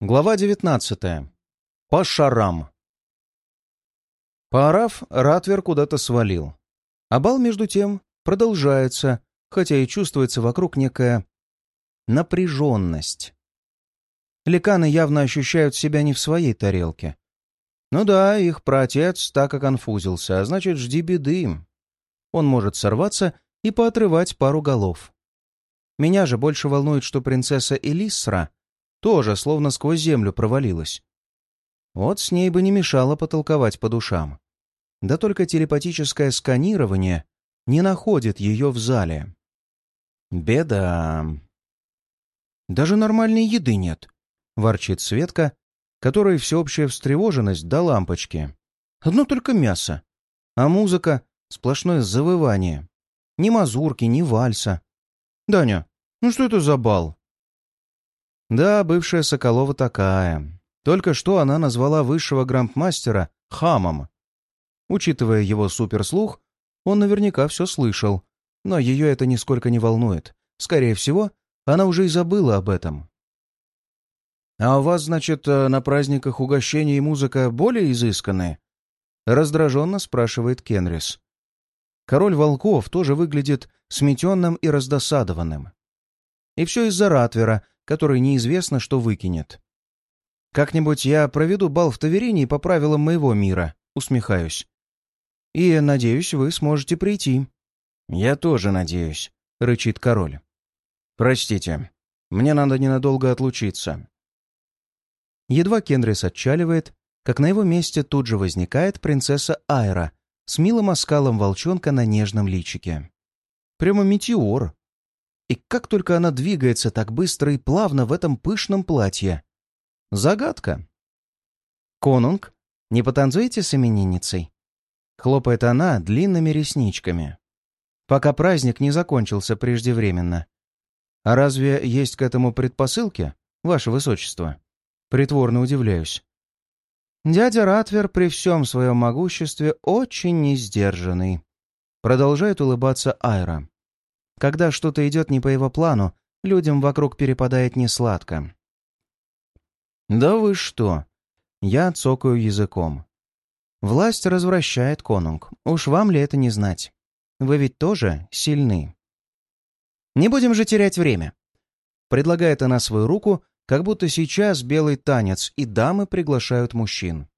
Глава 19. По шарам. Поорав, Ратвер куда-то свалил. А бал, между тем, продолжается, хотя и чувствуется вокруг некая напряженность. Ликаны явно ощущают себя не в своей тарелке. Ну да, их праотец так и а значит, жди беды. Он может сорваться и поотрывать пару голов. Меня же больше волнует, что принцесса Элисра тоже словно сквозь землю провалилась. Вот с ней бы не мешало потолковать по душам. Да только телепатическое сканирование не находит ее в зале. Беда. Даже нормальной еды нет, ворчит Светка, которой всеобщая встревоженность до лампочки. Одно только мясо. А музыка — сплошное завывание. Ни мазурки, ни вальса. «Даня, ну что это за бал?» Да, бывшая Соколова такая. Только что она назвала высшего грампмастера хамом. Учитывая его суперслух, он наверняка все слышал, но ее это нисколько не волнует. Скорее всего, она уже и забыла об этом. «А у вас, значит, э, на праздниках угощения и музыка более изысканные?» Раздраженно спрашивает Кенрис. Король волков тоже выглядит сметенным и раздосадованным. И все из-за Ратвера, который неизвестно, что выкинет. «Как-нибудь я проведу бал в Таверине по правилам моего мира», — усмехаюсь. «И, надеюсь, вы сможете прийти». «Я тоже надеюсь», — рычит король. «Простите, мне надо ненадолго отлучиться». Едва Кенрис отчаливает, как на его месте тут же возникает принцесса Айра с милым оскалом волчонка на нежном личике. Прямо метеор. И как только она двигается так быстро и плавно в этом пышном платье. Загадка. «Конунг, не потанцуете с именинницей?» Хлопает она длинными ресничками. Пока праздник не закончился преждевременно. А разве есть к этому предпосылки, ваше высочество? Притворно удивляюсь. Дядя Ратвер при всем своем могуществе очень несдержанный. Продолжает улыбаться Айра. Когда что-то идет не по его плану, людям вокруг перепадает несладко. «Да вы что?» Я цокаю языком. «Власть развращает конунг. Уж вам ли это не знать? Вы ведь тоже сильны». «Не будем же терять время!» Предлагает она свою руку, как будто сейчас белый танец, и дамы приглашают мужчин.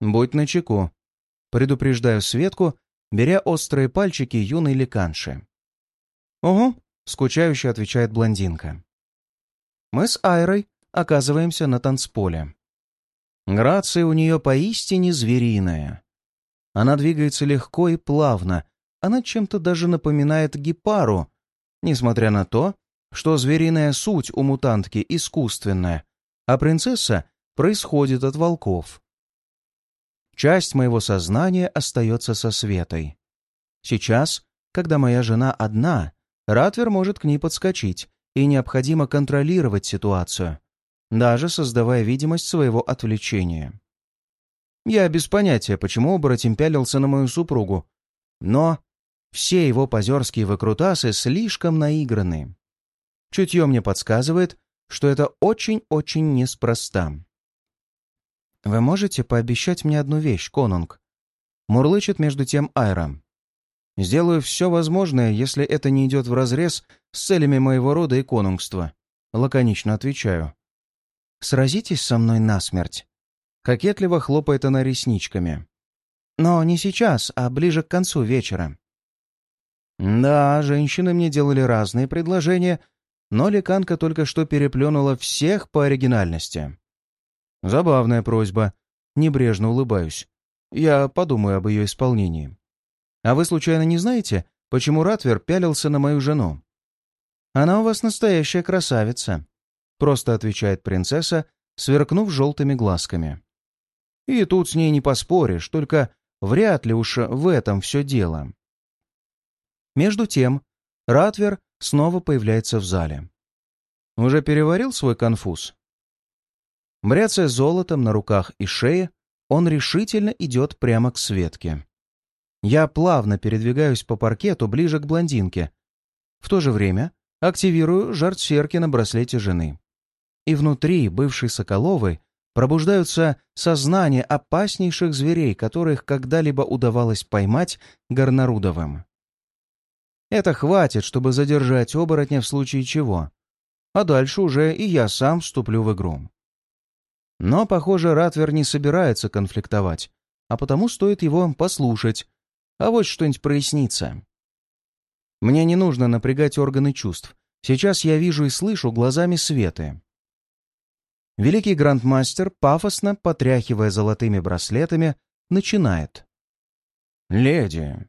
«Будь начеку», — предупреждаю Светку, беря острые пальчики юной ликанши. «Угу», — скучающе отвечает блондинка. Мы с Айрой оказываемся на танцполе. Грация у нее поистине звериная. Она двигается легко и плавно, она чем-то даже напоминает гепару, несмотря на то, что звериная суть у мутантки искусственная, а принцесса происходит от волков. Часть моего сознания остается со Светой. Сейчас, когда моя жена одна, Ратвер может к ней подскочить, и необходимо контролировать ситуацию, даже создавая видимость своего отвлечения. Я без понятия, почему оборотень пялился на мою супругу, но все его позерские выкрутасы слишком наиграны. Чутье мне подсказывает, что это очень-очень неспроста. «Вы можете пообещать мне одну вещь, конунг?» Мурлычет между тем Айра. Сделаю все возможное, если это не идет вразрез с целями моего рода и конунгства. Лаконично отвечаю. «Сразитесь со мной насмерть?» Кокетливо хлопает она ресничками. «Но не сейчас, а ближе к концу вечера». Да, женщины мне делали разные предложения, но ликанка только что переплюнула всех по оригинальности. Забавная просьба. Небрежно улыбаюсь. Я подумаю об ее исполнении. А вы случайно не знаете, почему Ратвер пялился на мою жену? Она у вас настоящая красавица, просто отвечает принцесса, сверкнув желтыми глазками. И тут с ней не поспоришь, только вряд ли уж в этом все дело. Между тем, Ратвер снова появляется в зале. Уже переварил свой конфуз? Бряцая золотом на руках и шее, он решительно идет прямо к Светке. Я плавно передвигаюсь по паркету ближе к блондинке. В то же время активирую жар на браслете жены. и внутри бывшей Соколовой пробуждаются сознания опаснейших зверей, которых когда-либо удавалось поймать Горнарудовым. Это хватит, чтобы задержать оборотня в случае чего. А дальше уже и я сам вступлю в игру. Но, похоже, Ратвер не собирается конфликтовать, а потому стоит его послушать, а вот что-нибудь прояснится. Мне не нужно напрягать органы чувств. Сейчас я вижу и слышу глазами Светы. Великий грандмастер, пафосно потряхивая золотыми браслетами, начинает. «Леди!»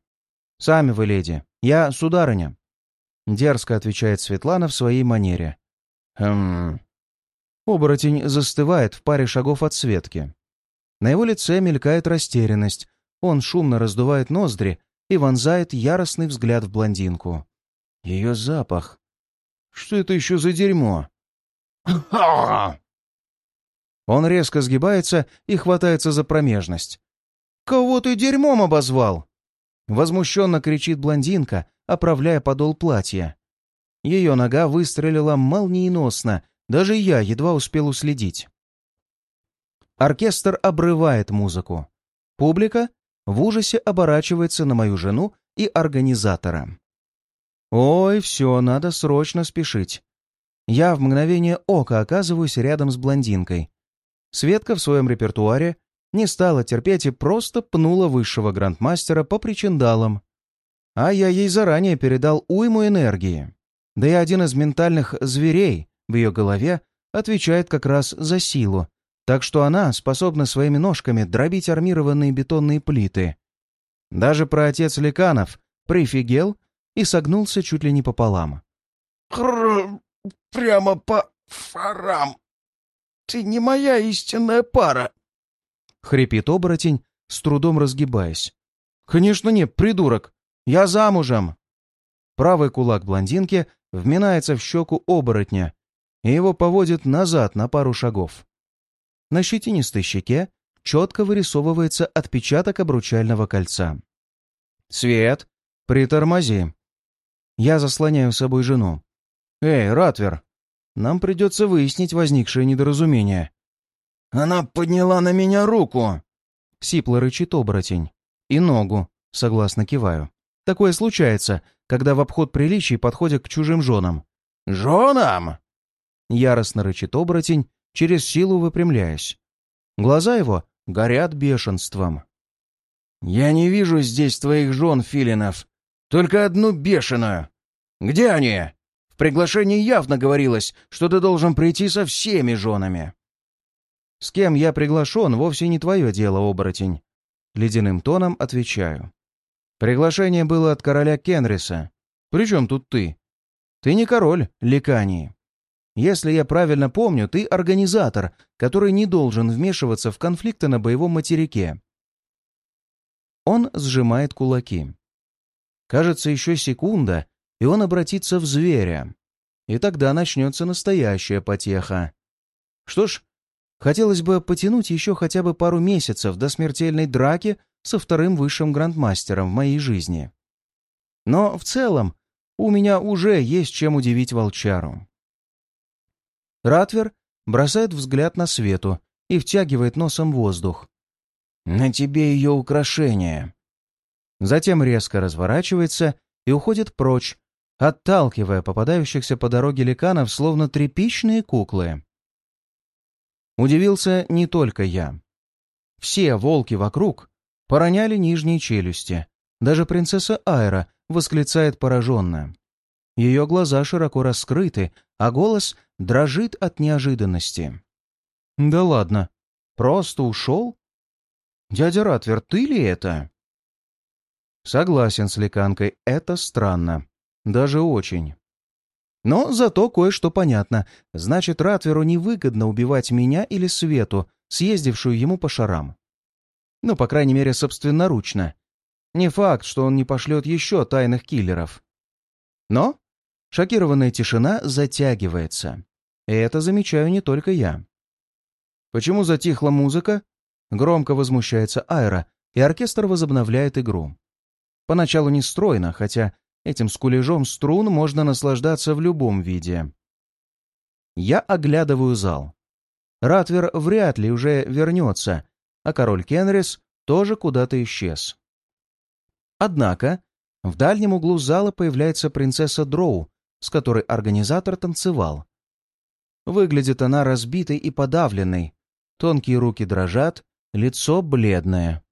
«Сами вы, леди. Я сударыня», — дерзко отвечает Светлана в своей манере. «Хм...» Оборотень застывает в паре шагов от Светки. На его лице мелькает растерянность. Он шумно раздувает ноздри и вонзает яростный взгляд в блондинку. Ее запах. Что это еще за дерьмо? Он резко сгибается и хватается за промежность. «Кого ты дерьмом обозвал?» Возмущенно кричит блондинка, оправляя подол платья. Ее нога выстрелила молниеносно, даже я едва успел уследить. Оркестр обрывает музыку. Публика в ужасе оборачивается на мою жену и организатора. Ой, все, надо срочно спешить. Я в мгновение ока оказываюсь рядом с блондинкой. Светка в своем репертуаре не стала терпеть и просто пнула высшего грандмастера по причиндалам. А я ей заранее передал уйму энергии. Да и один из ментальных зверей в ее голове отвечает как раз за силу, так что она способна своими ножками дробить армированные бетонные плиты. Даже про отец Ликанов прифигел и согнулся чуть ли не пополам. «Хр... прямо по фарам. Ты не моя истинная пара!» Хрипит оборотень, с трудом разгибаясь. «Конечно нет, придурок! Я замужем!» Правый кулак блондинки вминается в щеку оборотня, и его поводит назад на пару шагов. На щетинистой щеке четко вырисовывается отпечаток обручального кольца. «Свет! Притормози!» Я заслоняю с собой жену. «Эй, Ратвер! Нам придется выяснить возникшее недоразумение». «Она подняла на меня руку!» Сипло рычит оборотень. «И ногу», — согласно киваю. Такое случается, когда в обход приличий подходят к чужим женам. «Женам?» Яростно рычит оборотень, через силу выпрямляясь. Глаза его горят бешенством. «Я не вижу здесь твоих жен, Филинов. Только одну бешеную. Где они? В приглашении явно говорилось, что ты должен прийти со всеми женами». «С кем я приглашен, вовсе не твое дело, оборотень». Ледяным тоном отвечаю. «Приглашение было от короля Кенриса. Причем тут ты? Ты не король Ликании. Если я правильно помню, ты организатор, который не должен вмешиваться в конфликты на боевом материке. Он сжимает кулаки. Кажется, еще секунда, и он обратится в зверя. И тогда начнется настоящая потеха. Что ж, хотелось бы потянуть еще хотя бы пару месяцев до смертельной драки со вторым высшим грандмастером в моей жизни. Но в целом у меня уже есть чем удивить волчару. Ратвер бросает взгляд на свету и втягивает носом воздух. «На тебе ее украшение!» Затем резко разворачивается и уходит прочь, отталкивая попадающихся по дороге ликанов, словно тряпичные куклы. Удивился не только я. Все волки вокруг пороняли нижние челюсти. Даже принцесса Айра восклицает пораженно. Ее глаза широко раскрыты, а голос дрожит от неожиданности. «Да ладно, просто ушел? Дядя Ратвер, ты ли это?» Согласен с Леканкой, это странно. Даже очень. Но зато кое-что понятно. Значит, Ратверу невыгодно убивать меня или Свету, съездившую ему по шарам. Ну, по крайней мере, собственноручно. Не факт, что он не пошлет еще тайных киллеров. Но Шокированная тишина затягивается. И это замечаю не только я. Почему затихла музыка? Громко возмущается Айра, и оркестр возобновляет игру. Поначалу не стройно, хотя этим скулежом струн можно наслаждаться в любом виде. Я оглядываю зал. Ратвер вряд ли уже вернется, а король Кенрис тоже куда-то исчез. Однако в дальнем углу зала появляется принцесса Дроу, с которой организатор танцевал. Выглядит она разбитой и подавленной, тонкие руки дрожат, лицо бледное.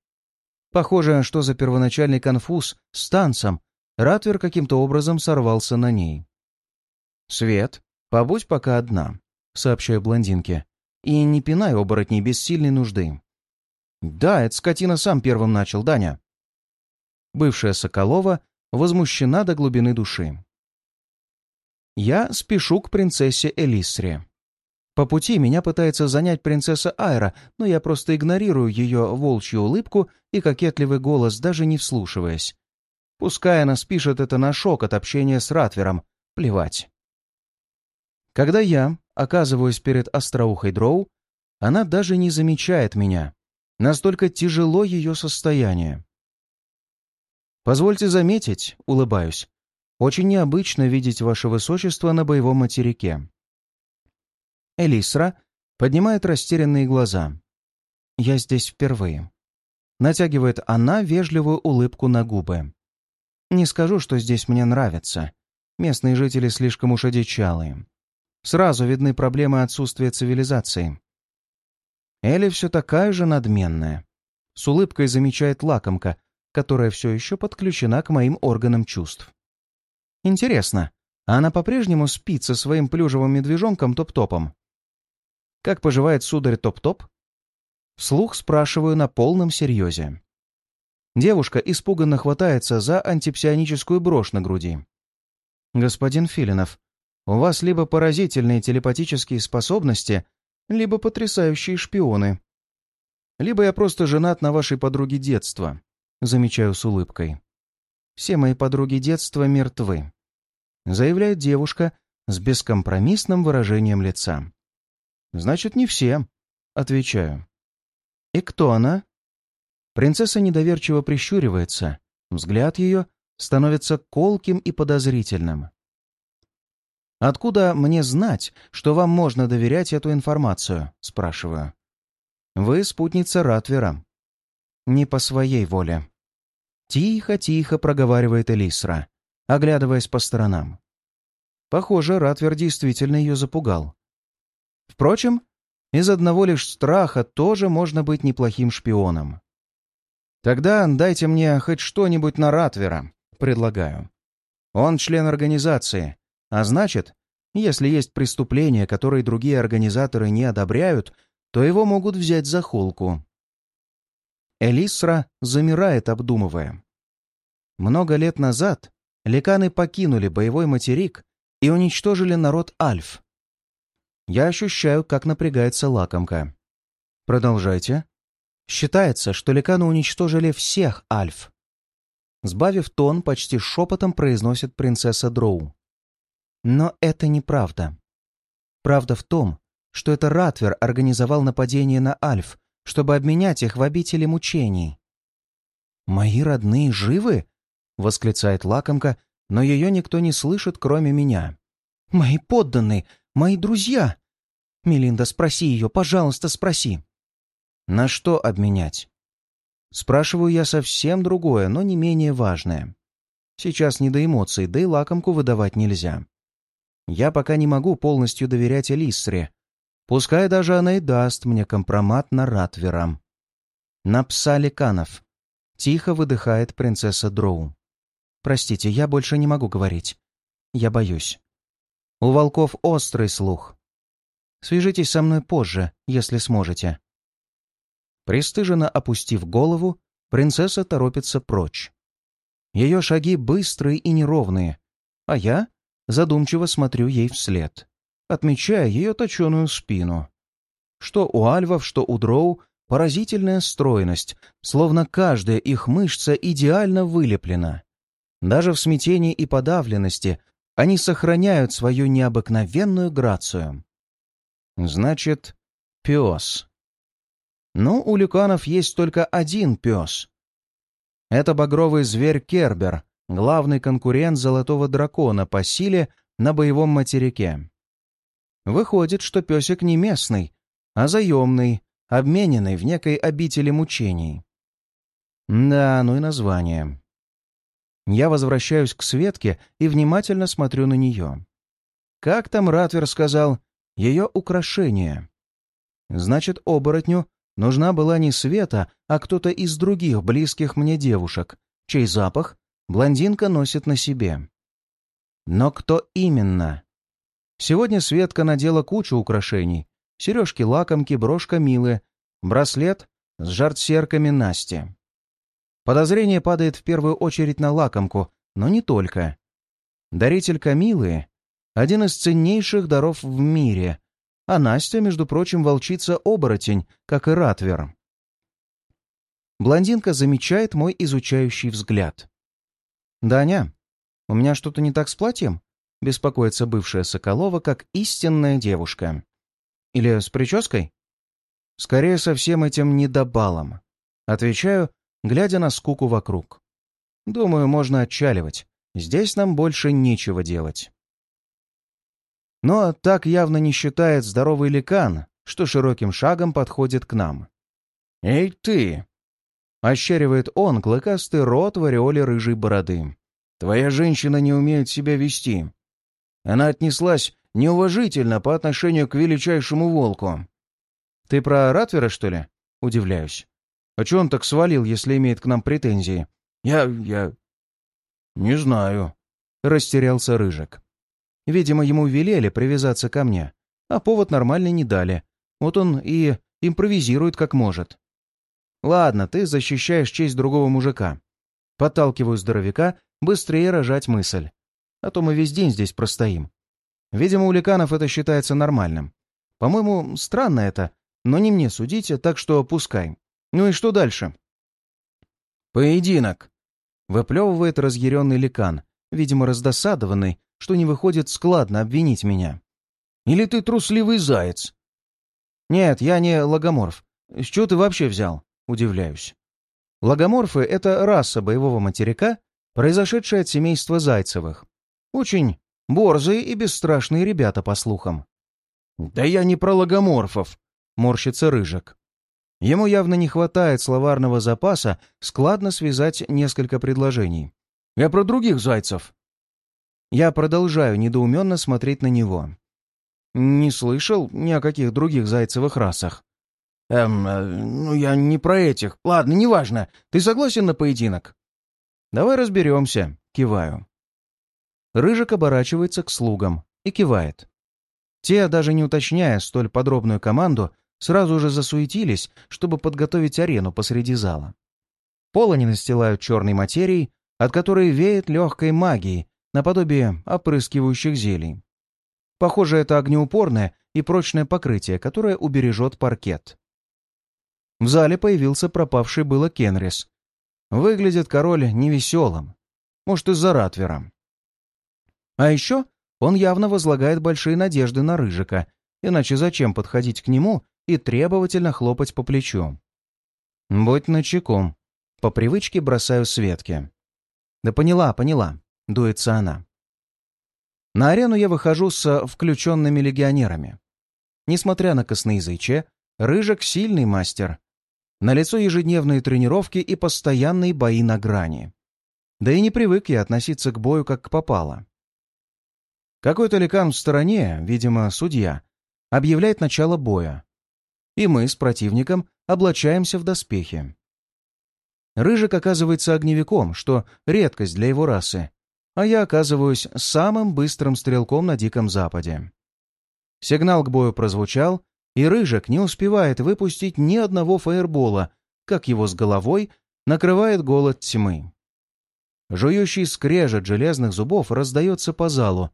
Похоже, что за первоначальный конфуз с танцем Ратвер каким-то образом сорвался на ней. «Свет, побудь пока одна», — сообщаю блондинке. «И не пинай оборотней без сильной нужды». «Да, это скотина сам первым начал, Даня». Бывшая Соколова возмущена до глубины души. Я спешу к принцессе Элисре. По пути меня пытается занять принцесса Айра, но я просто игнорирую ее волчью улыбку и кокетливый голос, даже не вслушиваясь. Пускай она спишет это на шок от общения с Ратвером. Плевать. Когда я оказываюсь перед остроухой Дроу, она даже не замечает меня. Настолько тяжело ее состояние. «Позвольте заметить», — улыбаюсь, — «очень необычно видеть ваше высочество на боевом материке». Элисра поднимает растерянные глаза. «Я здесь впервые». Натягивает она вежливую улыбку на губы. Не скажу, что здесь мне нравится. Местные жители слишком уж одичалые. Сразу видны проблемы отсутствия цивилизации. Элли все такая же надменная. С улыбкой замечает лакомка, которая все еще подключена к моим органам чувств. Интересно, а она по-прежнему спит со своим плюшевым медвежонком Топ-Топом? Как поживает сударь Топ-Топ? Вслух спрашиваю на полном серьезе. Девушка испуганно хватается за антипсионическую брошь на груди. «Господин Филинов, у вас либо поразительные телепатические способности, либо потрясающие шпионы. Либо я просто женат на вашей подруге детства», — замечаю с улыбкой. «Все мои подруги детства мертвы», — заявляет девушка с бескомпромиссным выражением лица. «Значит, не все», — отвечаю. «И кто она?» Принцесса недоверчиво прищуривается. Взгляд ее становится колким и подозрительным. «Откуда мне знать, что вам можно доверять эту информацию?» — спрашиваю. «Вы спутница Ратвера». «Не по своей воле». Тихо-тихо проговаривает Элисра, оглядываясь по сторонам. Похоже, Ратвер действительно ее запугал. Впрочем, из одного лишь страха тоже можно быть неплохим шпионом. «Тогда дайте мне хоть что-нибудь на Ратвера», — предлагаю. Он член организации, а значит, если есть преступления, которые другие организаторы не одобряют, то его могут взять за холку. Элисра замирает, обдумывая. Много лет назад ликаны покинули боевой материк и уничтожили народ Альф. Я ощущаю, как напрягается лакомка. Продолжайте. Считается, что ликаны уничтожили всех альф. Сбавив тон, почти шепотом произносит принцесса Дроу. Но это неправда. Правда в том, что это Ратвер организовал нападение на альф, чтобы обменять их в обители мучений. «Мои родные живы?» — восклицает лакомка, но ее никто не слышит, кроме меня. «Мои подданные, мои друзья!» «Мелинда, спроси ее, пожалуйста, спроси!» На что обменять? Спрашиваю я совсем другое, но не менее важное. Сейчас не до эмоций, да и лакомку выдавать нельзя. Я пока не могу полностью доверять Элисре. Пускай даже она и даст мне компромат на Ратвера. На пса Леканов. Тихо выдыхает принцесса Дроу. Простите, я больше не могу говорить. Я боюсь. У волков острый слух. Свяжитесь со мной позже, если сможете. Престыженно опустив голову, принцесса торопится прочь. Ее шаги быстрые и неровные, а я задумчиво смотрю ей вслед, отмечая ее точеную спину. Что у альвов, что у дроу поразительная стройность, словно каждая их мышца идеально вылеплена. Даже в смятении и подавленности они сохраняют свою необыкновенную грацию. Значит, пес. Но у ликанов есть только один пес. Это багровый зверь Кербер, главный конкурент Золотого Дракона по силе на боевом материке. Выходит, что песик не местный, а заемный, обмененный в некой обители мучений. Да, ну и название. Я возвращаюсь к Светке и внимательно смотрю на нее. Как там Ратвер сказал? Ее украшение. Значит, оборотню нужна была не Света, а кто-то из других близких мне девушек, чей запах блондинка носит на себе. Но кто именно? Сегодня Светка надела кучу украшений. Сережки-лакомки, брошка Милы, браслет с жартсерками Насти. Подозрение падает в первую очередь на лакомку, но не только. Даритель Камилы — один из ценнейших даров в мире, а Настя, между прочим, волчица-оборотень, как и Ратвер. Блондинка замечает мой изучающий взгляд. «Даня, у меня что-то не так с платьем?» — беспокоится бывшая Соколова, как истинная девушка. «Или с прической?» «Скорее, со всем этим недобалом». Отвечаю, глядя на скуку вокруг. «Думаю, можно отчаливать. Здесь нам больше нечего делать». Но так явно не считает здоровый ликан, что широким шагом подходит к нам. «Эй, ты!» — ощеривает он клыкастый рот в ореоле рыжей бороды. «Твоя женщина не умеет себя вести. Она отнеслась неуважительно по отношению к величайшему волку». «Ты про Ратвера, что ли?» — удивляюсь. «А че он так свалил, если имеет к нам претензии?» «Я... я...» «Не знаю», — растерялся Рыжик. Видимо, ему велели привязаться ко мне, а повод нормальный не дали. Вот он и импровизирует как может. Ладно, ты защищаешь честь другого мужика. Подталкиваю здоровяка быстрее рожать мысль. А то мы весь день здесь простоим. Видимо, у ликанов это считается нормальным. По-моему, странно это, но не мне судите, так что пускай. Ну и что дальше? «Поединок!» — выплевывает разъяренный ликан, видимо, раздосадованный, что не выходит складно обвинить меня. Или ты трусливый заяц? Нет, я не логоморф. С чего ты вообще взял? Удивляюсь. Логоморфы — это раса боевого материка, произошедшая от семейства Зайцевых. Очень борзые и бесстрашные ребята, по слухам. «Да я не про логоморфов», — морщится Рыжик. Ему явно не хватает словарного запаса складно связать несколько предложений. «Я про других зайцев». Я продолжаю недоуменно смотреть на него. Не слышал ни о каких других зайцевых расах. Эм, э, ну я не про этих. Ладно, неважно. Ты согласен на поединок? Давай разберемся. Киваю. Рыжик оборачивается к слугам и кивает. Те, даже не уточняя столь подробную команду, сразу же засуетились, чтобы подготовить арену посреди зала. Пол они настилают черной материей, от которой веет легкой магией, наподобие опрыскивающих зелий. Похоже, это огнеупорное и прочное покрытие, которое убережет паркет. В зале появился пропавший было Кенрис. Выглядит король невеселым. Может, из-за Ратвера. А еще он явно возлагает большие надежды на Рыжика, иначе зачем подходить к нему и требовательно хлопать по плечу? Будь начеку. По привычке бросаю Светке. Да поняла, поняла. — дуется она. На арену я выхожу с включенными легионерами. Несмотря на косноязычие, Рыжик — сильный мастер. На лицо ежедневные тренировки и постоянные бои на грани. Да и не привык я относиться к бою как попало. Какой-то ликан в стороне, видимо, судья, объявляет начало боя. И мы с противником облачаемся в доспехи. Рыжик оказывается огневиком, что редкость для его расы, а я оказываюсь самым быстрым стрелком на Диком Западе. Сигнал к бою прозвучал, и Рыжик не успевает выпустить ни одного фаербола, как его с головой накрывает голод тьмы. Жующий скрежет железных зубов раздается по залу,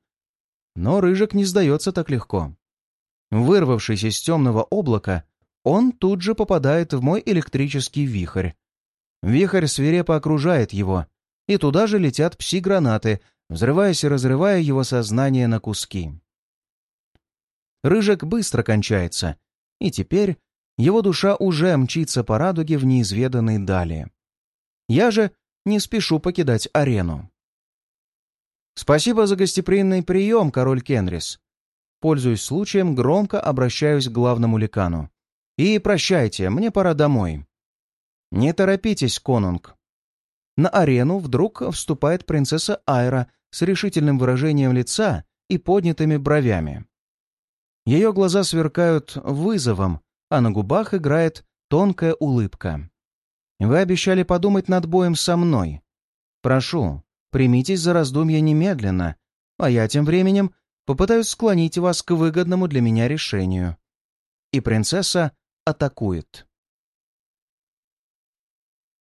но Рыжик не сдается так легко. Вырвавшись из темного облака, он тут же попадает в мой электрический вихрь. Вихрь свирепо окружает его — и туда же летят пси-гранаты, взрываясь и разрывая его сознание на куски. Рыжик быстро кончается, и теперь его душа уже мчится по радуге в неизведанной дали. Я же не спешу покидать арену. «Спасибо за гостеприимный прием, король Кенрис». Пользуясь случаем, громко обращаюсь к главному ликану. «И прощайте, мне пора домой». «Не торопитесь, конунг». На арену вдруг вступает принцесса Айра с решительным выражением лица и поднятыми бровями. Ее глаза сверкают вызовом, а на губах играет тонкая улыбка. «Вы обещали подумать над боем со мной. Прошу, примитесь за раздумья немедленно, а я тем временем попытаюсь склонить вас к выгодному для меня решению». И принцесса атакует.